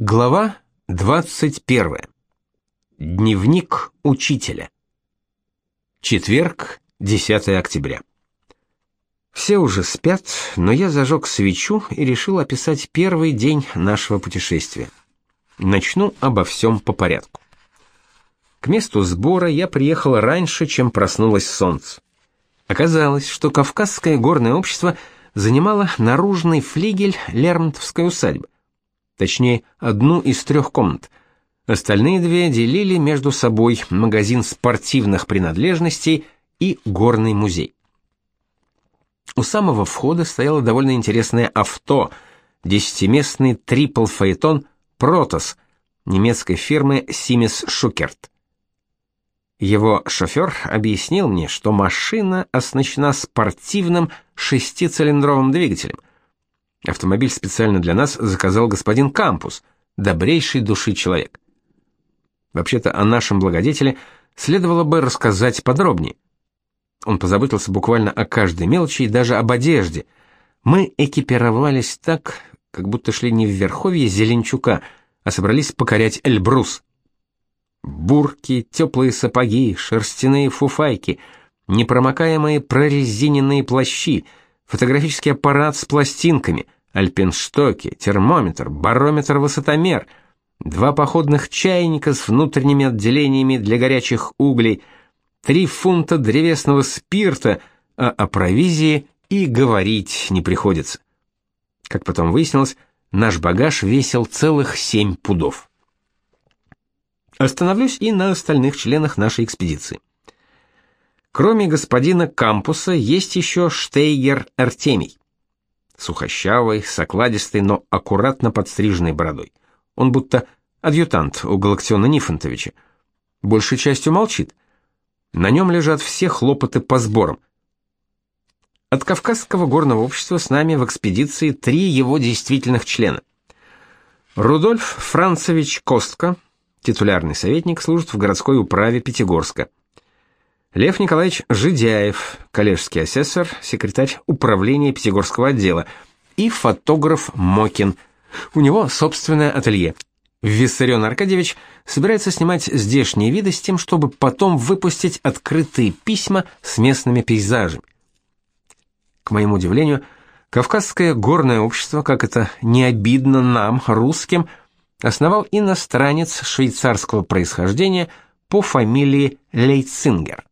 Глава 21. Дневник учителя. Четверг, 10 октября. Все уже спят, но я зажег свечу и решил описать первый день нашего путешествия. Начну обо всем по порядку. К месту сбора я приехал раньше, чем проснулось солнце. Оказалось, что Кавказское горное общество занимало наружный флигель Лермонтовской усадьбы точнее, одну из трех комнат. Остальные две делили между собой магазин спортивных принадлежностей и горный музей. У самого входа стояло довольно интересное авто, десятиместный трипл-фаэтон «Протос» немецкой фирмы Siemens Schuckert. Его шофер объяснил мне, что машина оснащена спортивным шестицилиндровым двигателем, Автомобиль специально для нас заказал господин Кампус, добрейший души человек. Вообще-то о нашем благодетеле следовало бы рассказать подробнее. Он позаботился буквально о каждой мелочи и даже об одежде. Мы экипировались так, как будто шли не в верховье Зеленчука, а собрались покорять Эльбрус. Бурки, теплые сапоги, шерстяные фуфайки, непромокаемые прорезиненные плащи — фотографический аппарат с пластинками, альпинштоки, термометр, барометр-высотомер, два походных чайника с внутренними отделениями для горячих углей, три фунта древесного спирта, а о провизии и говорить не приходится. Как потом выяснилось, наш багаж весил целых семь пудов. Остановлюсь и на остальных членах нашей экспедиции. Кроме господина Кампуса есть еще Штейгер Артемий. Сухощавый, с окладистой, но аккуратно подстриженной бородой. Он будто адъютант у Галактиона Нифонтовича. Большей частью молчит. На нем лежат все хлопоты по сборам. От Кавказского горного общества с нами в экспедиции три его действительных члена. Рудольф Францевич Костка, титулярный советник, служит в городской управе Пятигорска. Лев Николаевич Жидяев, коллежский асессор, секретарь управления Пятигорского отдела, и фотограф Мокин. У него собственное ателье. Виссарион Аркадьевич собирается снимать здешние виды с тем, чтобы потом выпустить открытые письма с местными пейзажами. К моему удивлению, Кавказское горное общество, как это не обидно нам, русским, основал иностранец швейцарского происхождения по фамилии Лейцингер.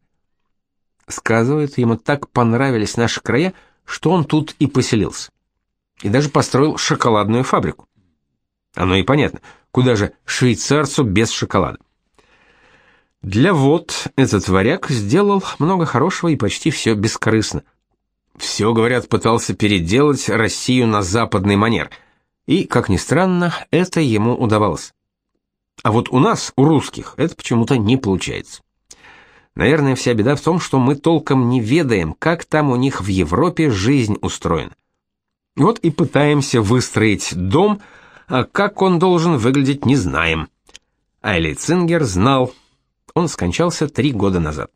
Сказывают, ему так понравились наши края, что он тут и поселился. И даже построил шоколадную фабрику. Оно и понятно, куда же швейцарцу без шоколада. Для вод этот варяг сделал много хорошего и почти все бескорыстно. Все, говорят, пытался переделать Россию на западный манер. И, как ни странно, это ему удавалось. А вот у нас, у русских, это почему-то не получается. Наверное, вся беда в том, что мы толком не ведаем, как там у них в Европе жизнь устроена. Вот и пытаемся выстроить дом, а как он должен выглядеть, не знаем. Айли Цингер знал. Он скончался три года назад.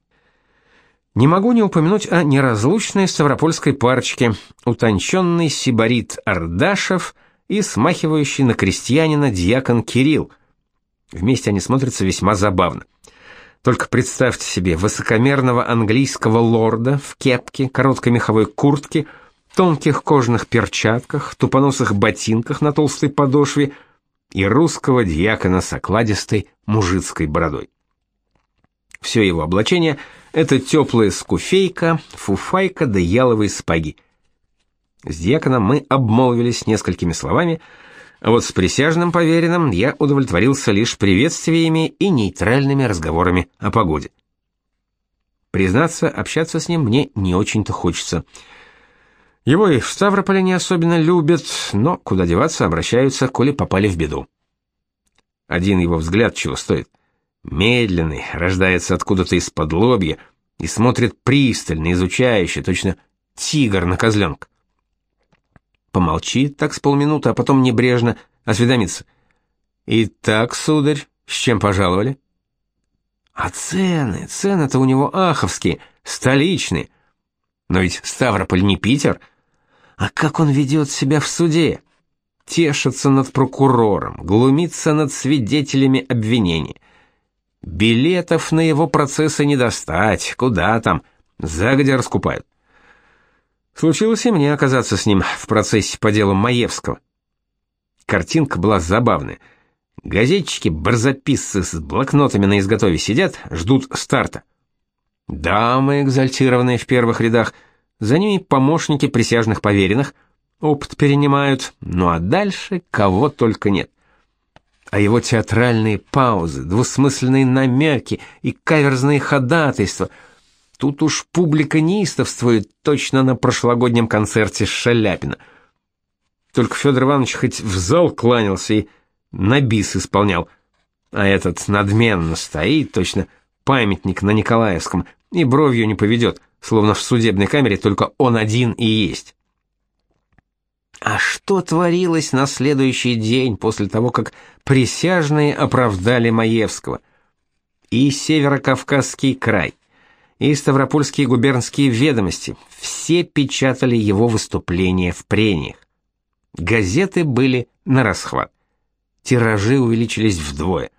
Не могу не упомянуть о неразлучной ставропольской парочке, утонченный сибарит Ардашев и смахивающий на крестьянина дьякон Кирилл. Вместе они смотрятся весьма забавно. Только представьте себе высокомерного английского лорда в кепке, короткой меховой куртке, тонких кожаных перчатках, тупоносых ботинках на толстой подошве и русского дьякона с окладистой мужицкой бородой. Все его облачение — это теплая скуфейка, фуфайка да яловые спаги. С дьяконом мы обмолвились несколькими словами — а вот с присяжным поверенным я удовлетворился лишь приветствиями и нейтральными разговорами о погоде. Признаться, общаться с ним мне не очень-то хочется. Его и в Ставрополе не особенно любят, но куда деваться, обращаются, коли попали в беду. Один его взгляд чего стоит. Медленный, рождается откуда-то из-под лобья и смотрит пристально, изучающе, точно тигр на козленка. Помолчит так с полминуты, а потом небрежно осведомится. «Итак, сударь, с чем пожаловали?» «А цены, цены-то у него аховские, столичные. Но ведь Ставрополь не Питер. А как он ведет себя в суде? тешится над прокурором, глумится над свидетелями обвинения. Билетов на его процессы не достать, куда там, загодя раскупают. Случилось и мне оказаться с ним в процессе по делу Маевского. Картинка была забавная. Газетчики-барзаписцы с блокнотами на изготове сидят, ждут старта. Дамы, экзальтированные в первых рядах, за ними помощники присяжных поверенных, опыт перенимают, ну а дальше кого только нет. А его театральные паузы, двусмысленные намеки и каверзные ходатайства — Тут уж публика неистовствует точно на прошлогоднем концерте Шаляпина. Только Федор Иванович хоть в зал кланялся и на бис исполнял, а этот надменно стоит, точно памятник на Николаевском, и бровью не поведет, словно в судебной камере только он один и есть. А что творилось на следующий день после того, как присяжные оправдали Маевского? И Северокавказский край, и Ставропольские губернские ведомости все печатали его выступления в прениях. Газеты были на расхват. Тиражи увеличились вдвое.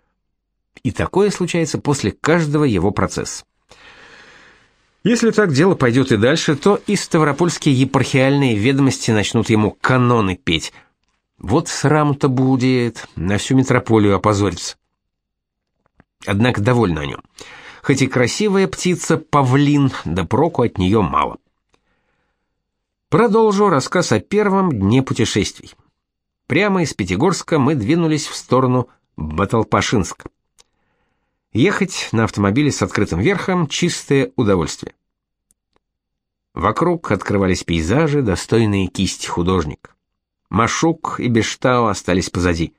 И такое случается после каждого его процесса. Если так дело пойдет и дальше, то и Ставропольские епархиальные ведомости начнут ему каноны петь. Вот срам-то будет, на всю метрополию опозориться. Однако довольна о нем хоть и красивая птица павлин, да проку от нее мало. Продолжу рассказ о первом дне путешествий. Прямо из Пятигорска мы двинулись в сторону Баталпашинска. Ехать на автомобиле с открытым верхом чистое удовольствие. Вокруг открывались пейзажи, достойные кисти художника. Машук и Бештау остались позади.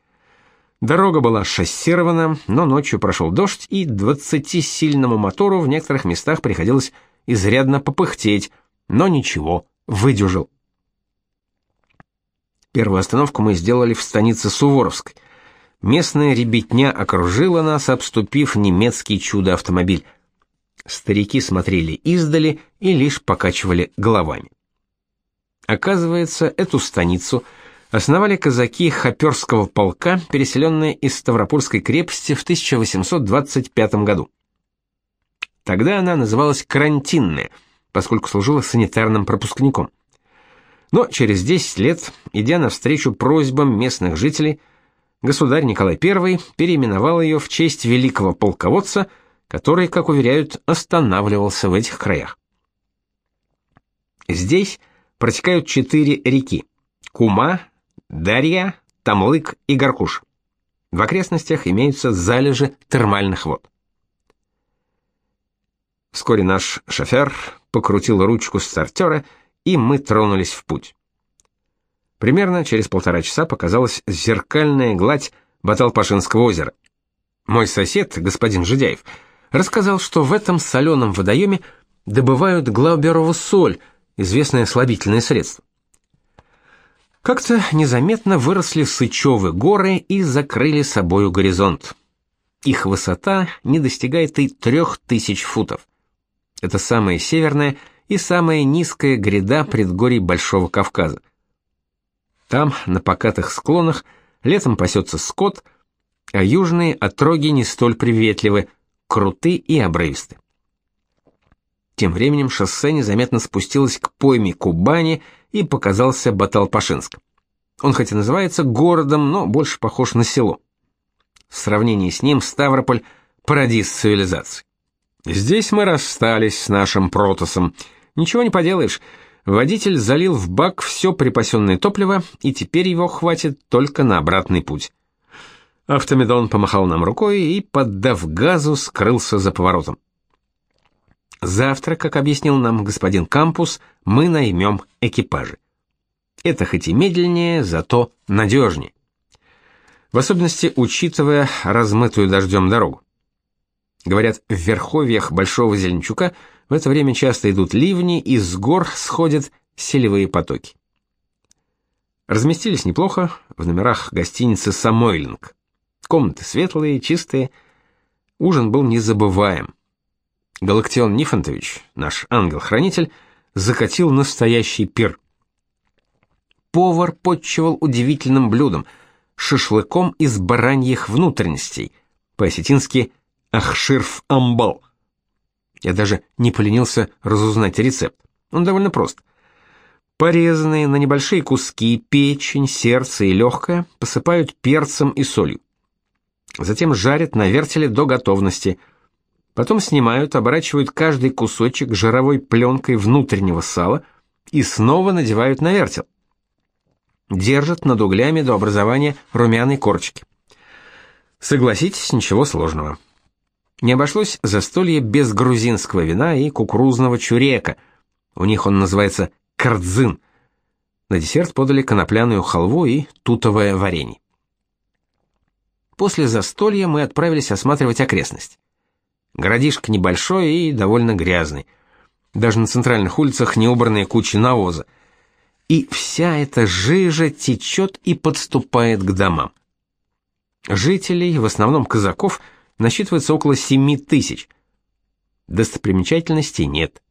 Дорога была шоссирована, но ночью прошел дождь, и 20-сильному мотору в некоторых местах приходилось изрядно попыхтеть, но ничего, выдержал. Первую остановку мы сделали в станице Суворовской. Местная ребятня окружила нас, обступив немецкий чудо-автомобиль. Старики смотрели издали и лишь покачивали головами. Оказывается, эту станицу – основали казаки Хоперского полка, переселенные из Ставропольской крепости в 1825 году. Тогда она называлась Карантинная, поскольку служила санитарным пропускником. Но через 10 лет, идя навстречу просьбам местных жителей, государь Николай I переименовал ее в честь великого полководца, который, как уверяют, останавливался в этих краях. Здесь протекают четыре реки: Кума, Дарья, Тамлык и Горкуш. В окрестностях имеются залежи термальных вод. Вскоре наш шофер покрутил ручку стартера, и мы тронулись в путь. Примерно через полтора часа показалась зеркальная гладь Баталпашинского озера. Мой сосед, господин Жидяев, рассказал, что в этом соленом водоеме добывают глауберову соль, известное слабительное средство. Как-то незаметно выросли Сычевы горы и закрыли собою горизонт. Их высота не достигает и трех тысяч футов. Это самая северная и самая низкая гряда предгорий Большого Кавказа. Там, на покатых склонах, летом пасется скот, а южные отроги не столь приветливы, круты и обрывисты. Тем временем шоссе незаметно спустилось к пойме Кубани и показался Баталпашинск. Он хоть и называется городом, но больше похож на село. В сравнении с ним Ставрополь – парадиз цивилизации. Здесь мы расстались с нашим Протосом. Ничего не поделаешь, водитель залил в бак все припасенное топливо, и теперь его хватит только на обратный путь. Автомедон помахал нам рукой и, поддав газу, скрылся за поворотом. Завтра, как объяснил нам господин Кампус, мы наймем экипажи. Это хоть и медленнее, зато надежнее. В особенности учитывая размытую дождем дорогу. Говорят, в верховьях Большого Зеленчука в это время часто идут ливни, и с гор сходят селевые потоки. Разместились неплохо в номерах гостиницы «Самойлинг». Комнаты светлые, чистые. Ужин был незабываем. Галактион Нифонтович, наш ангел-хранитель, закатил настоящий пир. повар подчевал удивительным блюдом – шашлыком из бараньих внутренностей, по-осетински «ахширф амбал». Я даже не поленился разузнать рецепт. Он довольно прост. Порезанные на небольшие куски печень, сердце и легкое посыпают перцем и солью. Затем жарят на вертеле до готовности. Потом снимают, оборачивают каждый кусочек жировой пленкой внутреннего сала и снова надевают на вертел. Держат над углями до образования румяной корочки. Согласитесь, ничего сложного. Не обошлось застолье без грузинского вина и кукурузного чурека. У них он называется кардзын. На десерт подали конопляную халву и тутовое варенье. После застолья мы отправились осматривать окрестность. Городишко небольшой и довольно грязный. Даже на центральных улицах неубранные кучи навоза. И вся эта жижа течет и подступает к домам. Жителей, в основном казаков, насчитывается около 7 тысяч. Достопримечательностей нет.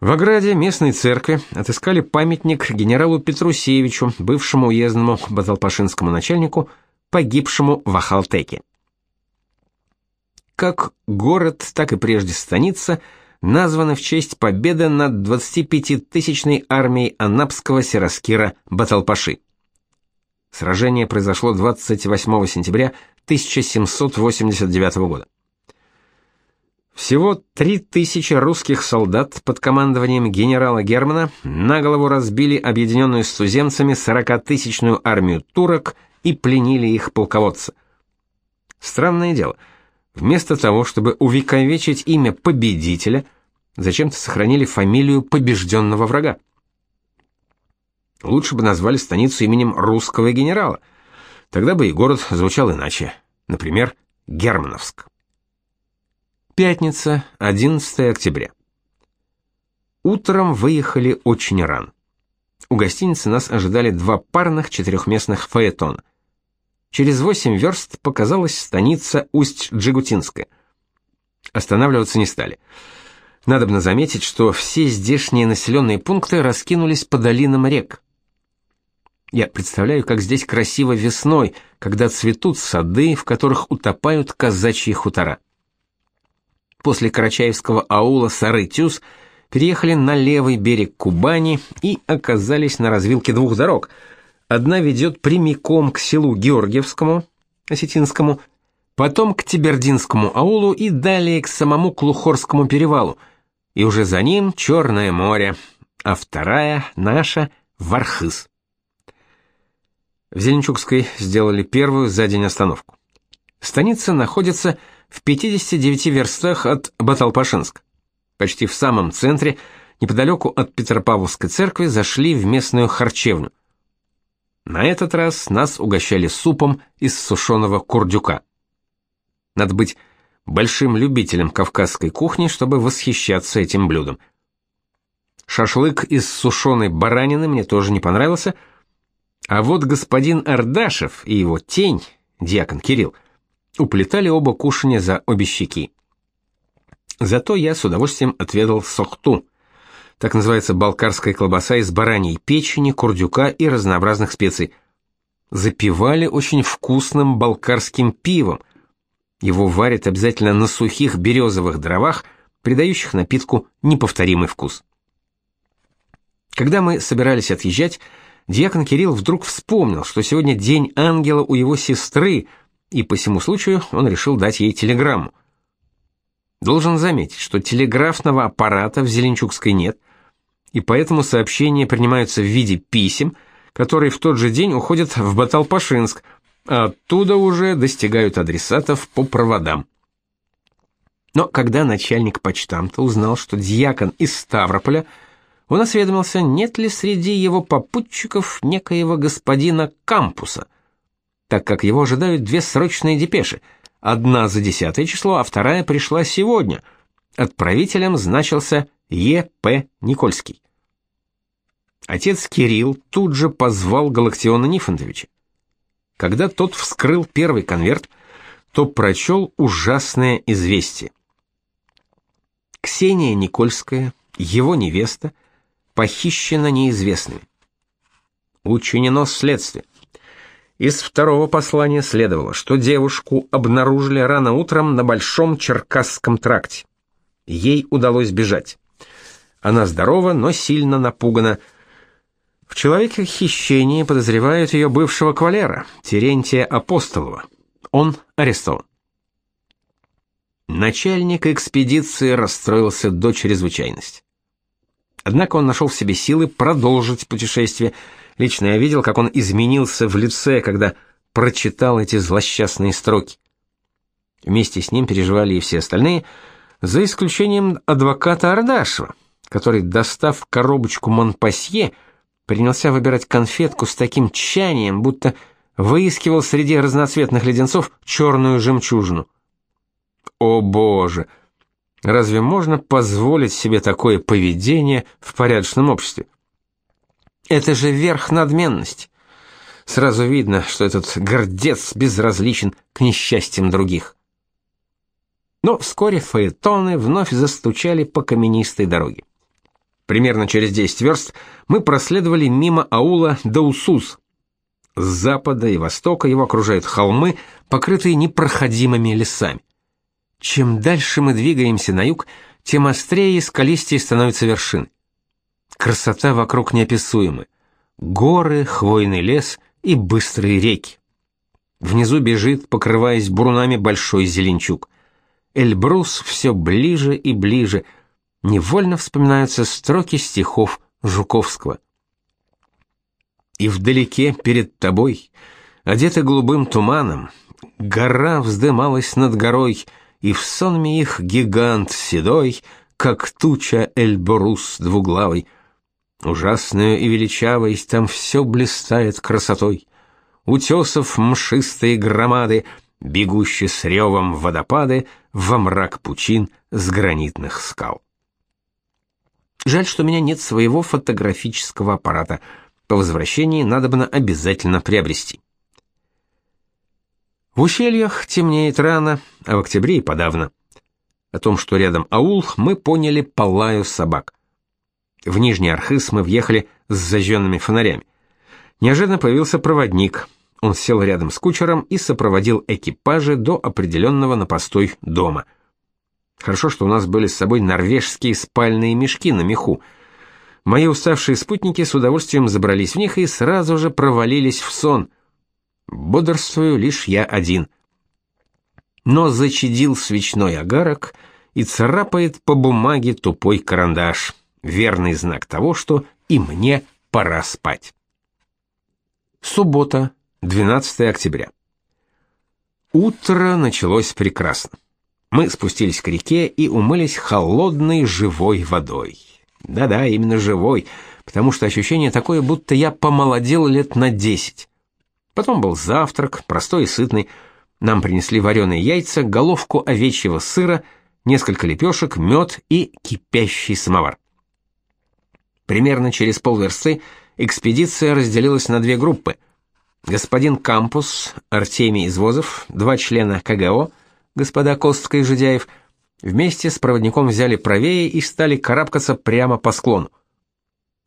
В ограде местной церкви отыскали памятник генералу Петрусевичу, бывшему уездному баталпашинскому начальнику, погибшему в Ахалтеке. Как город, так и прежде станица названы в честь победы над 25-тысячной армией анапского сираскира Баталпаши. Сражение произошло 28 сентября 1789 года. Всего 3000 русских солдат под командованием генерала Германа на голову разбили объединенную с туземцами 40-тысячную армию турок и пленили их полководца. Странное дело, вместо того, чтобы увековечить имя победителя, зачем-то сохранили фамилию побежденного врага. Лучше бы назвали станицу именем русского генерала – Тогда бы и город звучал иначе. Например, Германовск. Пятница, 11 октября. Утром выехали очень рано. У гостиницы нас ожидали два парных четырехместных фаэтона. Через восемь верст показалась станица Усть-Джигутинская. Останавливаться не стали. Надобно заметить, что все здешние населенные пункты раскинулись по долинам рек. Я представляю, как здесь красиво весной, когда цветут сады, в которых утопают казачьи хутора. После Карачаевского аула Сары-Тюз переехали на левый берег Кубани и оказались на развилке двух дорог. Одна ведет прямиком к селу Георгиевскому, осетинскому, потом к Тибердинскому аулу и далее к самому Клухорскому перевалу, и уже за ним Черное море, а вторая наша Вархыз. В Зеленчукской сделали первую за день остановку. Станица находится в 59 верстах от Баталпашинска. Почти в самом центре, неподалеку от Петропавловской церкви, зашли в местную харчевню. На этот раз нас угощали супом из сушеного курдюка. Надо быть большим любителем кавказской кухни, чтобы восхищаться этим блюдом. Шашлык из сушеной баранины мне тоже не понравился – а вот господин Ардашев и его тень, диакон Кирилл, уплетали оба кушанья за обе щеки. Зато я с удовольствием отведал сохту. Так называется балкарская колбаса из бараньей печени, курдюка и разнообразных специй. Запивали очень вкусным балкарским пивом. Его варят обязательно на сухих березовых дровах, придающих напитку неповторимый вкус. Когда мы собирались отъезжать, Диакон Кирилл вдруг вспомнил, что сегодня день ангела у его сестры, и по всему случаю он решил дать ей телеграмму. Должен заметить, что телеграфного аппарата в Зеленчукской нет, и поэтому сообщения принимаются в виде писем, которые в тот же день уходят в Баталпашинск, а оттуда уже достигают адресатов по проводам. Но когда начальник почтамта узнал, что диакон из Ставрополя – он осведомился, нет ли среди его попутчиков некоего господина Кампуса, так как его ожидают две срочные депеши, одна за десятое число, а вторая пришла сегодня. Отправителем значился Е.П. Никольский. Отец Кирилл тут же позвал Галактиона Нифонтовича. Когда тот вскрыл первый конверт, то прочел ужасное известие. Ксения Никольская, его невеста, похищена неизвестными. учинено следствие. Из второго послания следовало, что девушку обнаружили рано утром на Большом Черкасском тракте. Ей удалось бежать. Она здорова, но сильно напугана. В человеке хищении подозревают ее бывшего кавалера, Терентия Апостолова. Он арестован. Начальник экспедиции расстроился до чрезвычайности. Однако он нашел в себе силы продолжить путешествие. Лично я видел, как он изменился в лице, когда прочитал эти злосчастные строки. Вместе с ним переживали и все остальные, за исключением адвоката Ардашева, который, достав коробочку Монпасье, принялся выбирать конфетку с таким тщанием, будто выискивал среди разноцветных леденцов черную жемчужину. О боже! Разве можно позволить себе такое поведение в порядочном обществе? Это же верх надменности. Сразу видно, что этот гордец безразличен к несчастьям других. Но вскоре фаэтоны вновь застучали по каменистой дороге. Примерно через 10 верст мы проследовали мимо аула Даусус. С запада и востока его окружают холмы, покрытые непроходимыми лесами. Чем дальше мы двигаемся на юг, тем острее и скалистее становятся вершины. Красота вокруг неописуема. Горы, хвойный лес и быстрые реки. Внизу бежит, покрываясь бурунами, большой зеленчук. Эльбрус все ближе и ближе. Невольно вспоминаются строки стихов Жуковского. И вдалеке перед тобой, одетый голубым туманом, гора вздымалась над горой — и в сонме их гигант седой, как туча Эльбрус двуглавый. Ужасную и величавой там все блистает красотой. Утесов мшистые громады, бегущие с ревом водопады во мрак пучин с гранитных скал. Жаль, что у меня нет своего фотографического аппарата. По возвращении надо бы обязательно приобрести. В ущельях темнеет рано, а в октябре и подавно. О том, что рядом аул, мы поняли по лаю собак. В Нижний Архыз мы въехали с зажженными фонарями. Неожиданно появился проводник. Он сел рядом с кучером и сопроводил экипажи до определенного на постой дома. Хорошо, что у нас были с собой норвежские спальные мешки на меху. Мои уставшие спутники с удовольствием забрались в них и сразу же провалились в сон. Бодрствую лишь я один. Но зачадил свечной огарок и царапает по бумаге тупой карандаш. Верный знак того, что и мне пора спать. Суббота, 12 октября. Утро началось прекрасно. Мы спустились к реке и умылись холодной живой водой. Да-да, именно живой, потому что ощущение такое, будто я помолодел лет на десять. Потом был завтрак, простой и сытный. Нам принесли вареные яйца, головку овечьего сыра, несколько лепешек, мед и кипящий самовар. Примерно через полверсты экспедиция разделилась на две группы. Господин Кампус, Артемий Извозов, два члена КГО, господа Костка и Жидяев, вместе с проводником взяли правее и стали карабкаться прямо по склону.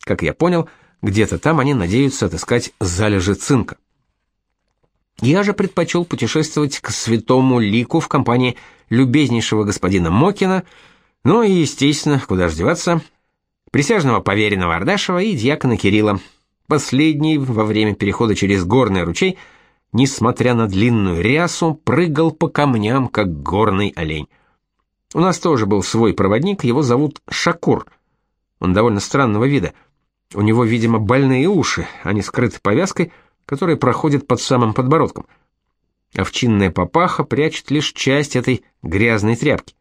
Как я понял, где-то там они надеются отыскать залежи цинка. Я же предпочел путешествовать к святому лику в компании любезнейшего господина Мокина, ну и, естественно, куда ж деваться, присяжного поверенного Ардашева и дьякона Кирилла. Последний во время перехода через горный ручей, несмотря на длинную рясу, прыгал по камням, как горный олень. У нас тоже был свой проводник, его зовут Шакур. Он довольно странного вида. У него, видимо, больные уши, они скрыты повязкой — который проходит под самым подбородком. Овчинная папаха прячет лишь часть этой грязной тряпки.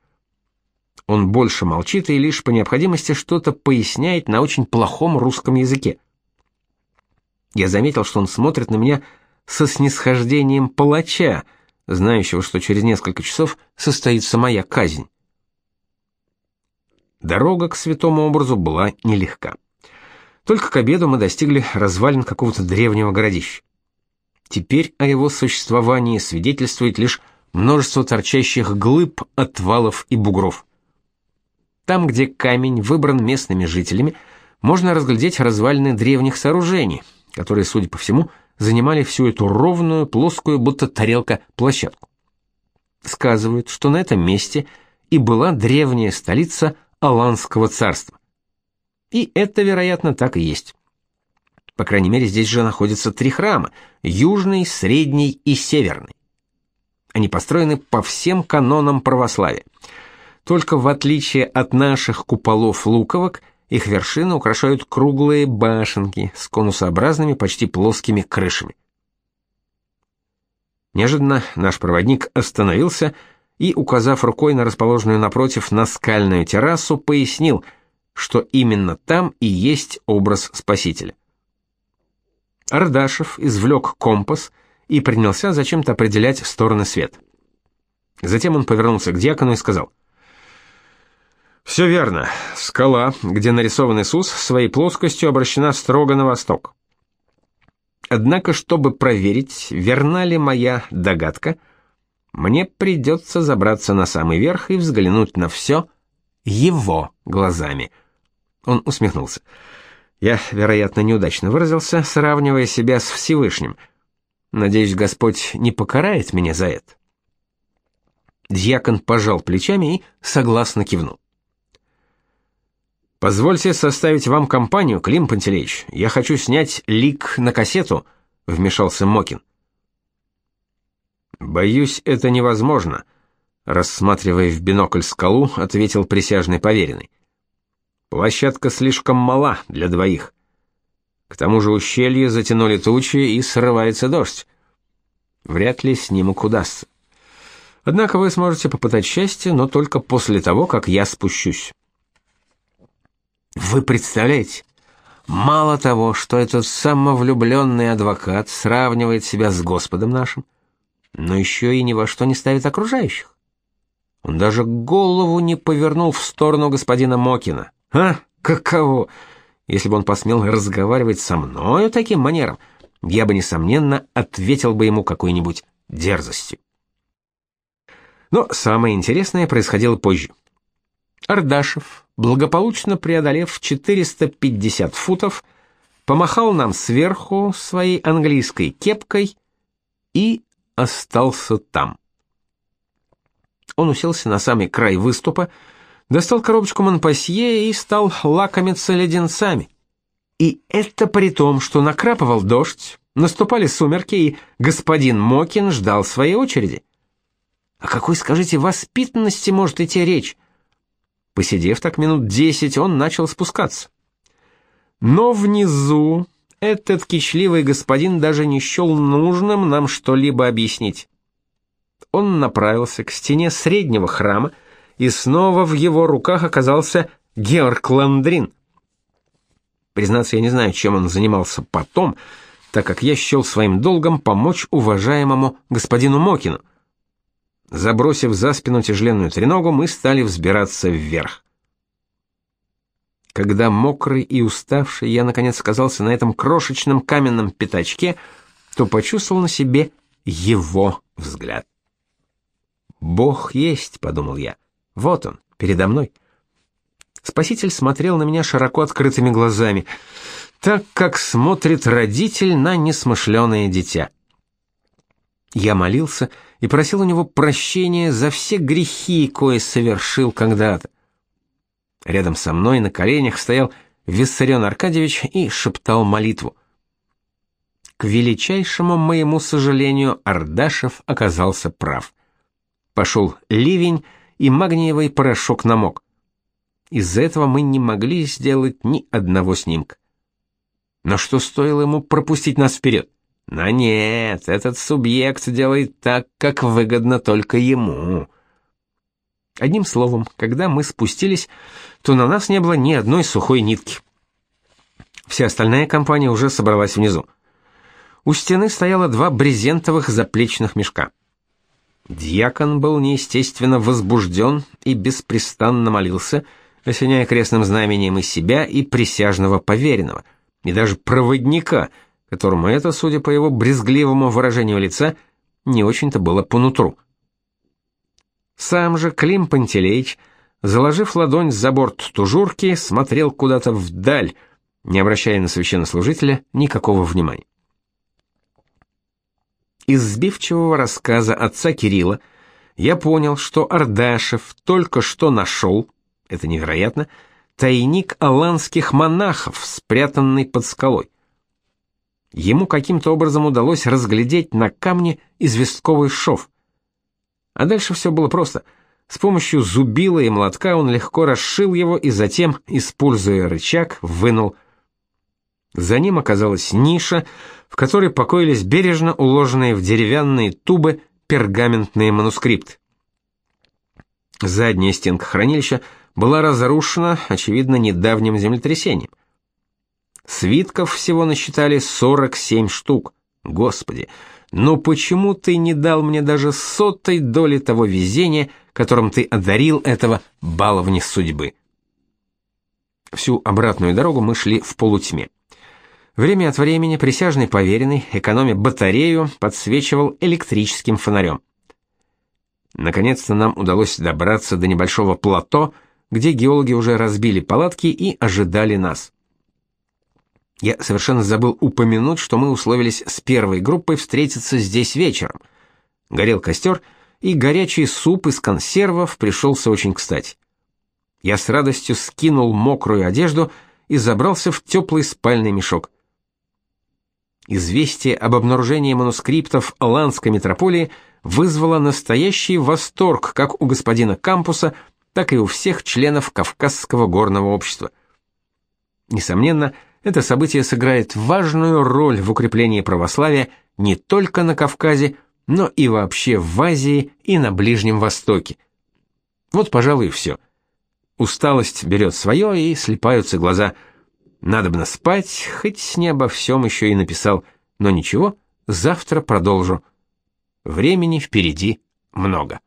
Он больше молчит и лишь по необходимости что-то поясняет на очень плохом русском языке. Я заметил, что он смотрит на меня со снисхождением палача, знающего, что через несколько часов состоится моя казнь. Дорога к святому образу была нелегка. Только к обеду мы достигли развалин какого-то древнего городища. Теперь о его существовании свидетельствует лишь множество торчащих глыб, отвалов и бугров. Там, где камень выбран местными жителями, можно разглядеть развалины древних сооружений, которые, судя по всему, занимали всю эту ровную, плоскую, будто тарелка, площадку. Сказывают, что на этом месте и была древняя столица Аланского царства. И это, вероятно, так и есть. По крайней мере, здесь же находятся три храма: южный, средний и северный. Они построены по всем канонам православия. Только в отличие от наших куполов-луковок, их вершины украшают круглые башенки с конусообразными, почти плоскими крышами. Неожиданно наш проводник остановился и, указав рукой на расположенную напротив наскальную террасу, пояснил, что именно там и есть образ Спасителя. Ардашев извлек компас и принялся зачем-то определять стороны света. Затем он повернулся к диакону и сказал: все верно. Скала, где нарисован Иисус, своей плоскостью обращена строго на восток. Однако, чтобы проверить, верна ли моя догадка, мне придется забраться на самый верх и взглянуть на все его глазами. Он усмехнулся. Я, вероятно, неудачно выразился, сравнивая себя с Всевышним. Надеюсь, Господь не покарает меня за это. Дьякон пожал плечами и согласно кивнул. Позвольте составить вам компанию, Клим Пантелеич. Я хочу снять лик на кассету, вмешался Мокин. Боюсь, это невозможно, рассматривая в бинокль скалу, ответил присяжный поверенный. Площадка слишком мала для двоих. К тому же ущелье затянули тучи и срывается дождь. Вряд ли снимок удастся. Однако вы сможете попытать счастье, но только после того, как я спущусь. Вы представляете? Мало того, что этот самовлюбленный адвокат сравнивает себя с Господом нашим, но еще и ни во что не ставит окружающих. Он даже голову не повернул в сторону господина Мокина. А, каково? Если бы он посмел разговаривать со мною таким манером, я бы несомненно ответил бы ему какой-нибудь дерзостью. Но самое интересное происходило позже. Ардашев, благополучно преодолев 450 футов, помахал нам сверху своей английской кепкой и остался там. Он уселся на самый край выступа, достал коробочку Монпасье и стал лакомиться леденцами. И это при том, что накрапывал дождь, наступали сумерки, и господин Мокин ждал своей очереди. О какой, скажите, воспитанности может идти речь? Посидев так минут десять, он начал спускаться. Но внизу этот кичливый господин даже не счел нужным нам что-либо объяснить. Он направился к стене среднего храма, и снова в его руках оказался Георг Ландрин. Признаться, я не знаю, чем он занимался потом, так как я счел своим долгом помочь уважаемому господину Мокину. Забросив за спину тяжеленную треногу, мы стали взбираться вверх. Когда мокрый и уставший я наконец оказался на этом крошечном каменном пятачке, то почувствовал на себе его взгляд. Бог есть, подумал я. Вот он, передо мной. Спаситель смотрел на меня широко открытыми глазами, так как смотрит родитель на несмышленое дитя. Я молился и просил у него прощения за все грехи, кое совершил когда-то. Рядом со мной на коленях стоял Виссарион Аркадьевич и шептал молитву. К величайшему моему сожалению, Ардашев оказался прав. Пошел ливень, и магниевый порошок намок. Из-за этого мы не могли сделать ни одного снимка. Но что стоило ему пропустить нас вперед? Но нет, этот субъект делает так, как выгодно только ему. Одним словом, когда мы спустились, то на нас не было ни одной сухой нитки. Вся остальная компания уже собралась внизу. У стены стояло два брезентовых заплечных мешка. Дьякон был неестественно возбужден и беспрестанно молился, осеняя крестным знамением и себя, и присяжного поверенного, и даже проводника — которому это, судя по его брезгливому выражению лица, не очень-то было по нутру. Сам же Клим Пантелеич, заложив ладонь за борт тужурки, смотрел куда-то вдаль, не обращая на священнослужителя никакого внимания. Из сбивчивого рассказа отца Кирилла я понял, что Ардашев только что нашел, это невероятно, тайник аланских монахов, спрятанный под скалой. Ему каким-то образом удалось разглядеть на камне известковый шов. А дальше все было просто. С помощью зубила и молотка он легко расшил его и затем, используя рычаг, вынул. За ним оказалась ниша, в которой покоились бережно уложенные в деревянные тубы пергаментные манускрипты. Задняя стенка хранилища была разрушена, очевидно, недавним землетрясением. Свитков всего насчитали 47 штук. Господи, но почему ты не дал мне даже сотой доли того везения, которым ты одарил этого баловня судьбы? Всю обратную дорогу мы шли в полутьме. Время от времени присяжный поверенный, экономя батарею, подсвечивал электрическим фонарем. Наконец-то нам удалось добраться до небольшого плато, где геологи уже разбили палатки и ожидали нас. Я совершенно забыл упомянуть, что мы условились с первой группой встретиться здесь вечером. Горел костер, и горячий суп из консервов пришелся очень кстати. Я с радостью скинул мокрую одежду и забрался в теплый спальный мешок. Известие об обнаружении манускриптов Аланской митрополии вызвало настоящий восторг как у господина Кампуса, так и у всех членов Кавказского горного общества. Несомненно, это событие сыграет важную роль в укреплении православия не только на Кавказе, но и вообще в Азии и на Ближнем Востоке. Вот, пожалуй, и все. Усталость берет свое, и слепаются глаза. Надобно спать, хоть не обо всем еще и написал, но ничего, завтра продолжу. Времени впереди много.